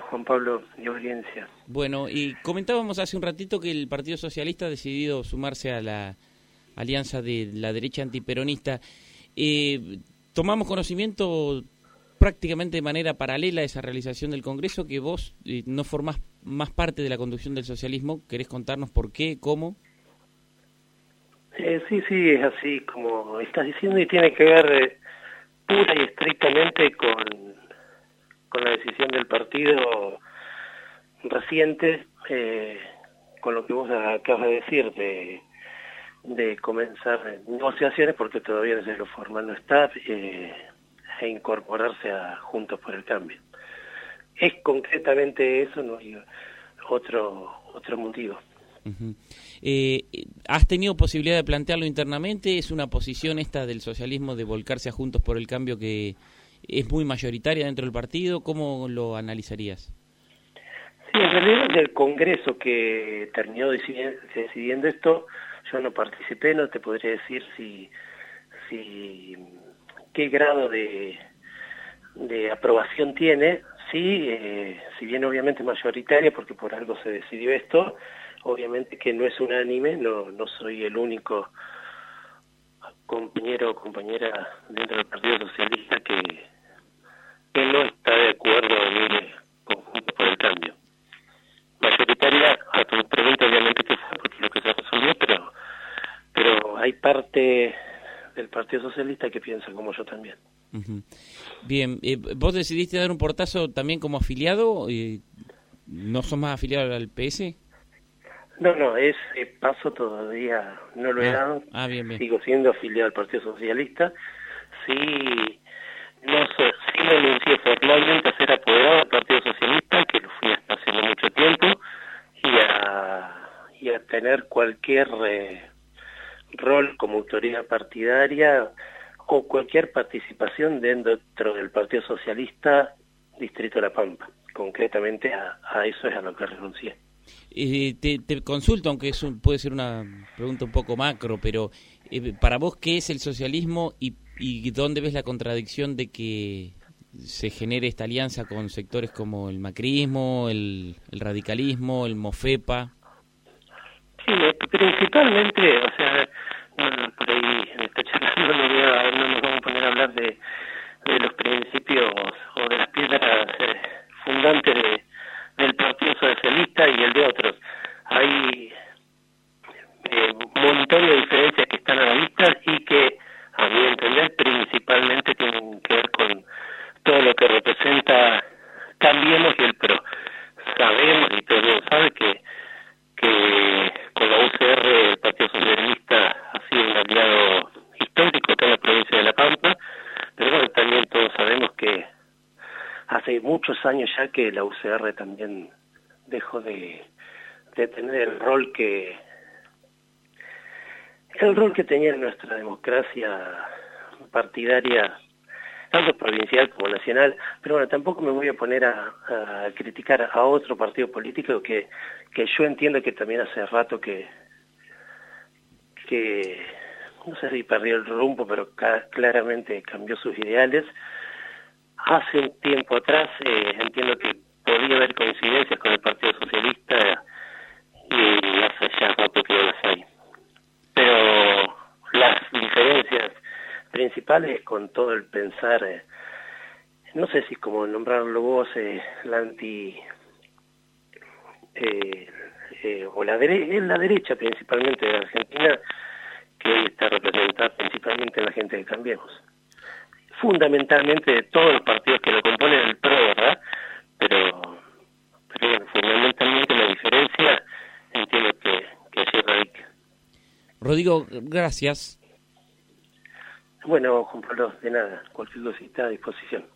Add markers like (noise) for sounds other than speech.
Juan Pablo y audiencia. Bueno, y comentábamos hace un ratito que el Partido Socialista ha decidido sumarse a la alianza de la derecha antiperonista. Eh, tomamos conocimiento prácticamente de manera paralela a esa realización del Congreso que vos eh, no formás más parte de la conducción del socialismo. ¿Querés contarnos por qué, cómo? Eh, sí, sí, es así como estás diciendo y tiene que ver eh, pura y estrictamente con, con la decisión del partido reciente, eh, con lo que vos acabas de decir, de, comenzar negociaciones, porque todavía desde lo formal no está, eh, e incorporarse a Juntos por el Cambio. Es concretamente eso, no hay otro, otro motivo. eh, ¿Has tenido posibilidad de plantearlo internamente? ¿Es una posición esta del socialismo de volcarse a Juntos por el Cambio que es muy mayoritaria dentro del partido? ¿Cómo lo analizarías? Sí, en realidad del Congreso que terminó decidiendo, decidiendo esto, yo no participé, no te podría decir si, si qué grado de, de aprobación tiene. Sí, eh, si bien obviamente mayoritaria, porque por algo se decidió esto, obviamente que no es unánime, no, no soy el único compañero o compañera dentro del Partido Socialista que, que no está de acuerdo en ir conjunto por el cambio. Mayoritaria, a tu pregunta obviamente que fue porque lo que se resolvió, pero, pero hay parte del Partido Socialista que piensa como yo también. Bien, eh, ¿vos decidiste dar un portazo también como afiliado? Eh, ¿No sos más afiliado al PS? No, no, ese paso todavía no lo he ah, dado. Ah, bien, bien. Sigo siendo afiliado al Partido Socialista. Sí, no sé, sí me anuncié formalmente a ser apoderado del Partido Socialista, que lo fui hasta hace mucho tiempo, y a, y a tener cualquier eh, rol como autoridad partidaria o cualquier participación dentro del Partido Socialista Distrito de La Pampa. Concretamente a, a eso es a lo que renuncié. Eh, te, te, consulto, aunque es un, puede ser una pregunta un poco macro, pero eh, para vos, ¿qué es el socialismo y, y, dónde ves la contradicción de que se genere esta alianza con sectores como el macrismo, el, radicalismo, el MOFEPA? Sí, principalmente, o sea, bueno, por ahí en esta charla (laughs) no, no nos vamos a poner a hablar de, de los principios o de las piedras eh, fundantes de del Partido Socialista y el de otros. Hay eh, montón de diferencias que están a la vista y que, a mi entender, principalmente tienen que ver con todo lo que representa Cambiemos y el PRO. Sabemos, y todo el mundo sabe, que, que con la UCR el Partido Socialista ha sido un aliado histórico en la provincia de La Pampa, pero bueno, también todos sabemos que hace muchos años ya que la UCR también dejó de, de tener el rol que el rol que tenía en nuestra democracia partidaria tanto provincial como nacional, pero bueno, tampoco me voy a poner a, a criticar a otro partido político que, que yo entiendo que también hace rato que que no sé si perdió el rumbo, pero claramente cambió sus ideales hace un tiempo atrás eh, entiendo que podía haber coincidencias con el Partido Socialista y hace ya rato que las hay. Pero las diferencias principales con todo el pensar, eh, no sé si como nombrarlo vos, eh, la anti... Eh, eh, o la, dere la derecha principalmente de Argentina, que hoy está representada principalmente en la gente de Cambiemos fundamentalmente de todos los partidos que lo componen el PRO, ¿verdad? Pero, pero bueno, fundamentalmente la diferencia entiendo que, que allí radica. Rodrigo, gracias. Bueno, Juan Pablo, de nada, cualquier cosita a disposición.